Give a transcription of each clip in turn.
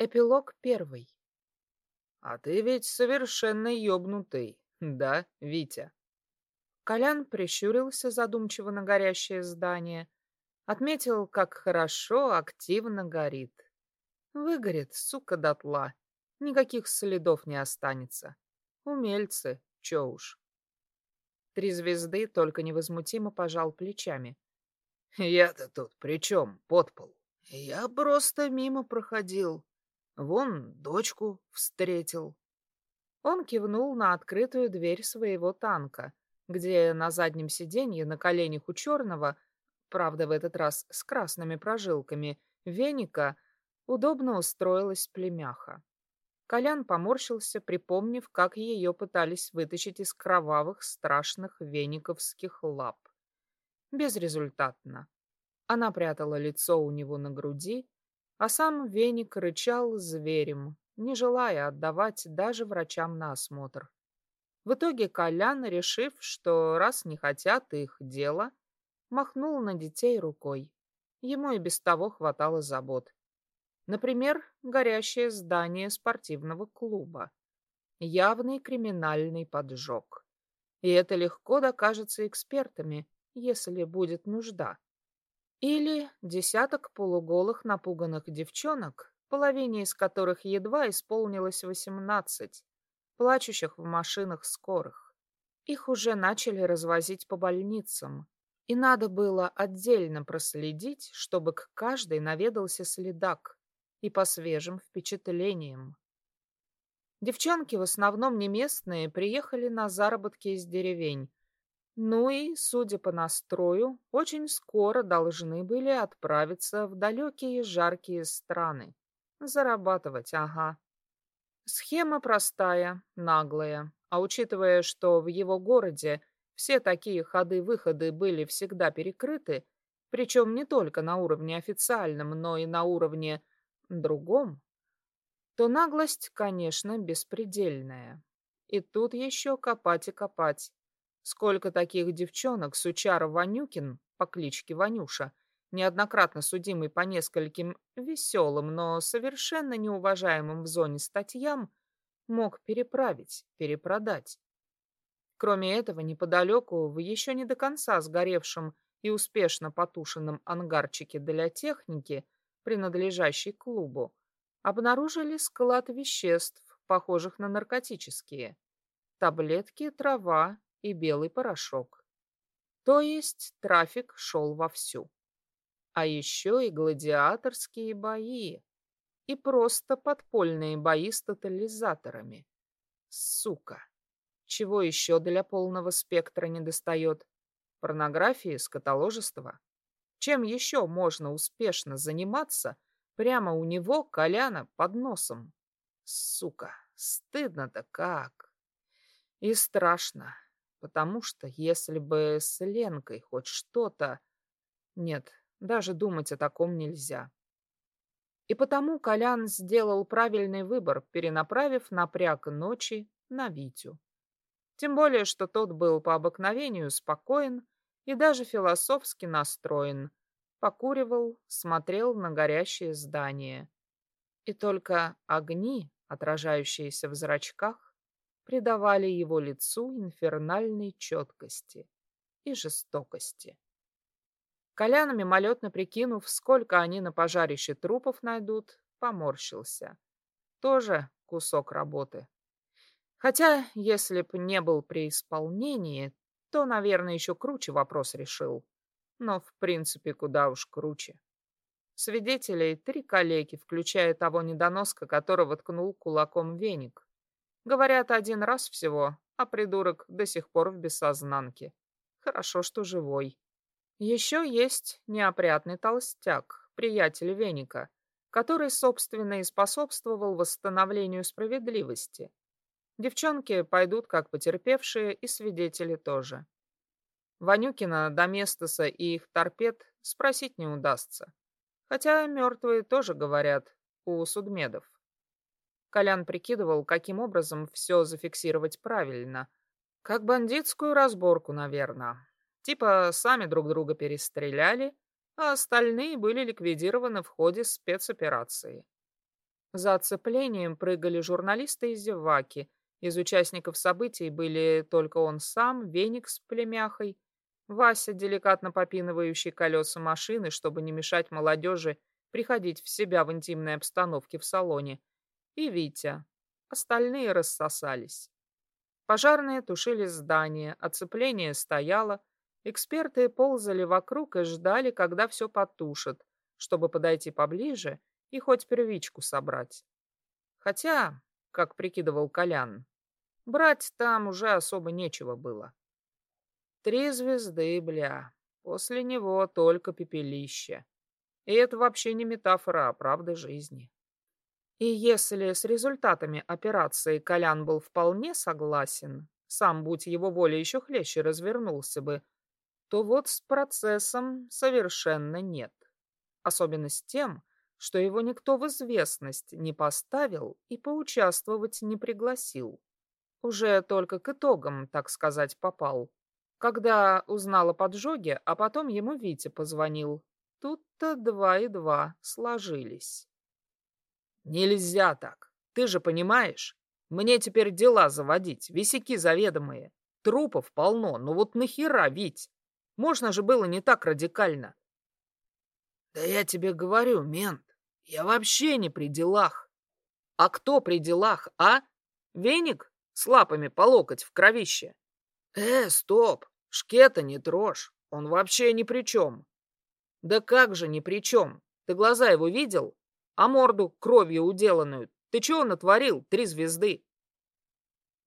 Эпилог первый. А ты ведь совершенно ёбнутый, да, Витя? Колян прищурился задумчиво на горящее здание, отметил, как хорошо, активно горит. Выгорит, сука, дотла. Никаких следов не останется. Умельцы, чё уж. Три звезды только невозмутимо пожал плечами. Я-то тут при чем, подпол? Я просто мимо проходил. Вон дочку встретил. Он кивнул на открытую дверь своего танка, где на заднем сиденье на коленях у черного, правда в этот раз с красными прожилками, веника, удобно устроилась племяха. Колян поморщился, припомнив, как ее пытались вытащить из кровавых страшных вениковских лап. Безрезультатно. Она прятала лицо у него на груди, а сам веник рычал зверем, не желая отдавать даже врачам на осмотр. В итоге Колян, решив, что раз не хотят их дела, махнул на детей рукой. Ему и без того хватало забот. Например, горящее здание спортивного клуба. Явный криминальный поджог. И это легко докажется экспертами, если будет нужда. Или десяток полуголых напуганных девчонок, половине из которых едва исполнилось восемнадцать, плачущих в машинах скорых. Их уже начали развозить по больницам, и надо было отдельно проследить, чтобы к каждой наведался следак и по свежим впечатлениям. Девчонки, в основном не местные, приехали на заработки из деревень, ну и, судя по настрою, очень скоро должны были отправиться в далекие жаркие страны. Зарабатывать, ага. Схема простая, наглая. А учитывая, что в его городе все такие ходы-выходы были всегда перекрыты, причем не только на уровне официальном, но и на уровне другом, то наглость, конечно, беспредельная. И тут еще копать и копать. Сколько таких девчонок Сучара Ванюкин по кличке Ванюша, неоднократно судимый по нескольким веселым, но совершенно неуважаемым в зоне статьям, мог переправить, перепродать. Кроме этого, неподалеку, в еще не до конца сгоревшем и успешно потушенном ангарчике для техники, принадлежащей клубу, обнаружили склад веществ, похожих на наркотические. Таблетки, трава и белый порошок. То есть трафик шел вовсю. А еще и гладиаторские бои. И просто подпольные бои с тотализаторами. Сука! Чего еще для полного спектра не достает? Порнографии, скотоложества? Чем еще можно успешно заниматься прямо у него, Коляна, под носом? Сука, стыдно-то как! И страшно потому что если бы с Ленкой хоть что-то... Нет, даже думать о таком нельзя. И потому Колян сделал правильный выбор, перенаправив напряг ночи на Витю. Тем более, что тот был по обыкновению спокоен и даже философски настроен, покуривал, смотрел на горящее здание. И только огни, отражающиеся в зрачках, придавали его лицу инфернальной четкости и жестокости. Колян, мимолетно прикинув, сколько они на пожарище трупов найдут, поморщился. Тоже кусок работы. Хотя, если б не был при исполнении, то, наверное, еще круче вопрос решил. Но, в принципе, куда уж круче. Свидетелей три коллеги, включая того недоноска, которого ткнул кулаком веник. Говорят, один раз всего, а придурок до сих пор в бессознанке. Хорошо, что живой. Еще есть неопрятный толстяк, приятель Веника, который, собственно, и способствовал восстановлению справедливости. Девчонки пойдут как потерпевшие, и свидетели тоже. Ванюкина, Доместоса и их торпед спросить не удастся. Хотя мертвые тоже говорят у судмедов. Колян прикидывал, каким образом все зафиксировать правильно. Как бандитскую разборку, наверное. Типа сами друг друга перестреляли, а остальные были ликвидированы в ходе спецоперации. За оцеплением прыгали журналисты и зеваки. Из участников событий были только он сам, Веник с племяхой, Вася, деликатно попинывающий колеса машины, чтобы не мешать молодежи приходить в себя в интимной обстановке в салоне, и Витя. Остальные рассосались. Пожарные тушили здание, оцепление стояло, эксперты ползали вокруг и ждали, когда все потушат, чтобы подойти поближе и хоть первичку собрать. Хотя, как прикидывал Колян, брать там уже особо нечего было. Три звезды, бля. После него только пепелище. И это вообще не метафора, а правда жизни. И если с результатами операции Колян был вполне согласен, сам, будь его воля, еще хлеще развернулся бы, то вот с процессом совершенно нет. Особенно с тем, что его никто в известность не поставил и поучаствовать не пригласил. Уже только к итогам, так сказать, попал. Когда узнал о поджоге, а потом ему Витя позвонил. Тут-то два и два сложились. Нельзя так. Ты же понимаешь? Мне теперь дела заводить, висяки заведомые. Трупов полно, но вот нахера, Вить? Можно же было не так радикально. Да я тебе говорю, мент, я вообще не при делах. А кто при делах, а? Веник с лапами по локоть в кровище? Э, стоп, Шкета не трожь, он вообще ни при чем. Да как же ни при чем? Ты глаза его видел? А морду кровью уделанную? Ты чего натворил, три звезды?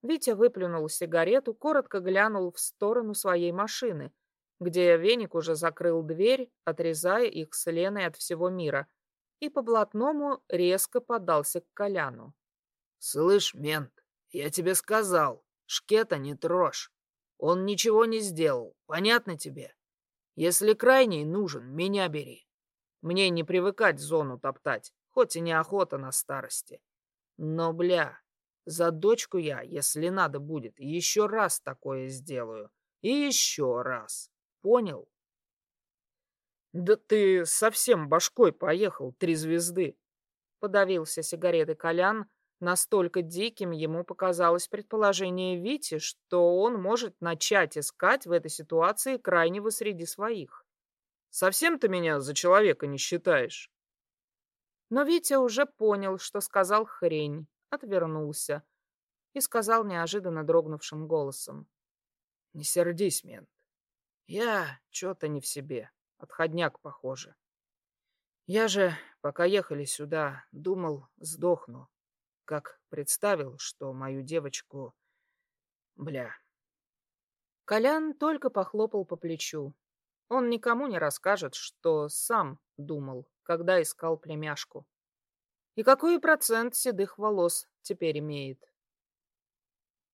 Витя выплюнул сигарету, коротко глянул в сторону своей машины, где веник уже закрыл дверь, отрезая их с Леной от всего мира, и по блатному резко подался к Коляну. «Слышь, мент, я тебе сказал, шкета не трожь. Он ничего не сделал, понятно тебе? Если крайний нужен, меня бери. Мне не привыкать зону топтать, хоть и неохота на старости. Но, бля, за дочку я, если надо будет, еще раз такое сделаю. И еще раз. Понял? Да ты совсем башкой поехал, три звезды. Подавился сигареты Колян, Настолько диким ему показалось предположение Вити, что он может начать искать в этой ситуации крайнего среди своих. «Совсем ты меня за человека не считаешь?» Но Витя уже понял, что сказал хрень, отвернулся и сказал неожиданно дрогнувшим голосом. «Не сердись, мент. Я что-то не в себе. Отходняк, похоже. Я же, пока ехали сюда, думал, сдохну как представил, что мою девочку... Бля. Колян только похлопал по плечу. Он никому не расскажет, что сам думал, когда искал племяшку. И какой процент седых волос теперь имеет?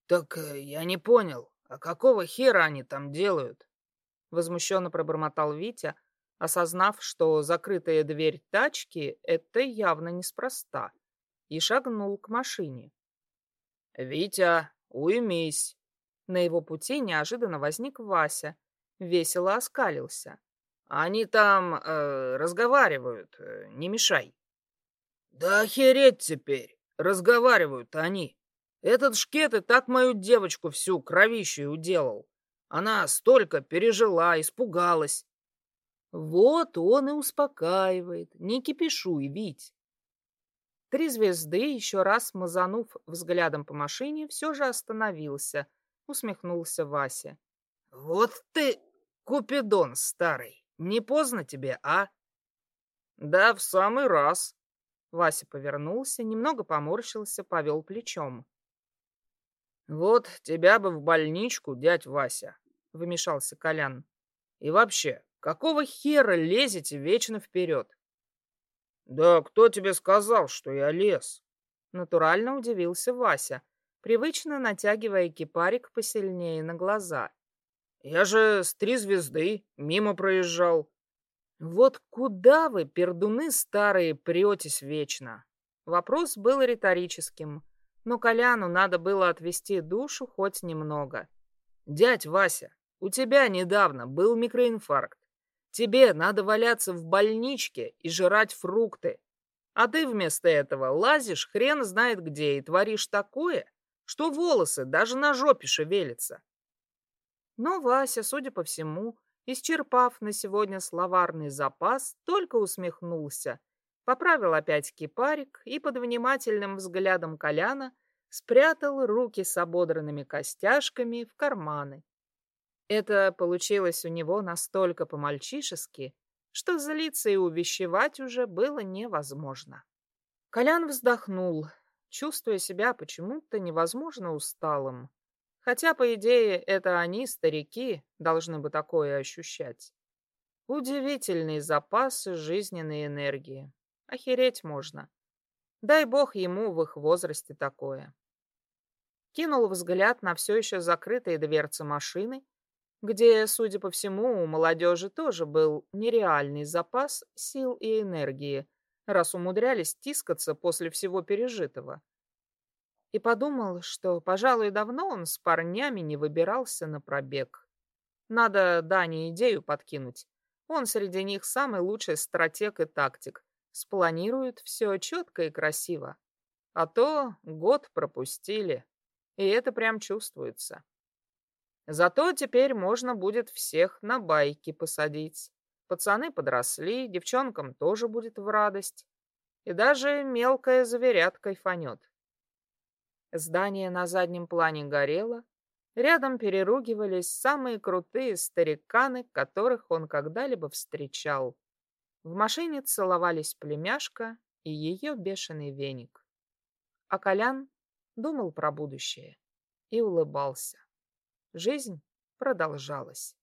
Так э, я не понял, а какого хера они там делают? Возмущенно пробормотал Витя, осознав, что закрытая дверь тачки — это явно неспроста и шагнул к машине. «Витя, уймись!» На его пути неожиданно возник Вася, весело оскалился. «Они там э, разговаривают, э, не мешай». «Да охереть теперь! Разговаривают они! Этот шкет и так мою девочку всю кровищей уделал. Она столько пережила, испугалась». Вот он и успокаивает. Не кипишуй, Вить. Три звезды, еще раз мазанув взглядом по машине, все же остановился, усмехнулся Вася. «Вот ты, Купидон старый, не поздно тебе, а?» «Да, в самый раз». Вася повернулся, немного поморщился, повел плечом. «Вот тебя бы в больничку, дядь Вася», — вымешался Колян. «И вообще, какого хера лезете вечно вперед? «Да кто тебе сказал, что я лез?» Натурально удивился Вася, привычно натягивая кипарик посильнее на глаза. «Я же с три звезды мимо проезжал». «Вот куда вы, пердуны старые, претесь вечно?» Вопрос был риторическим, но Коляну надо было отвести душу хоть немного. «Дядь Вася, у тебя недавно был микроинфаркт. Тебе надо валяться в больничке и жрать фрукты. А ты вместо этого лазишь хрен знает где и творишь такое, что волосы даже на жопе шевелятся. Но Вася, судя по всему, исчерпав на сегодня словарный запас, только усмехнулся, поправил опять кипарик и под внимательным взглядом Коляна спрятал руки с ободранными костяшками в карманы. Это получилось у него настолько по-мальчишески, что злиться и увещевать уже было невозможно. Колян вздохнул, чувствуя себя почему-то невозможно усталым. Хотя, по идее, это они, старики, должны бы такое ощущать. Удивительные запасы жизненной энергии. Охереть можно. Дай бог ему в их возрасте такое. Кинул взгляд на все еще закрытые дверцы машины где, судя по всему, у молодежи тоже был нереальный запас сил и энергии, раз умудрялись тискаться после всего пережитого. И подумал, что, пожалуй, давно он с парнями не выбирался на пробег. Надо Дане идею подкинуть. Он среди них самый лучший стратег и тактик. Спланирует все четко и красиво. А то год пропустили, и это прям чувствуется. Зато теперь можно будет всех на байки посадить. Пацаны подросли, девчонкам тоже будет в радость. И даже мелкая зверят кайфанет. Здание на заднем плане горело. Рядом переругивались самые крутые стариканы, которых он когда-либо встречал. В машине целовались племяшка и ее бешеный веник. А Колян думал про будущее и улыбался. Жизнь продолжалась.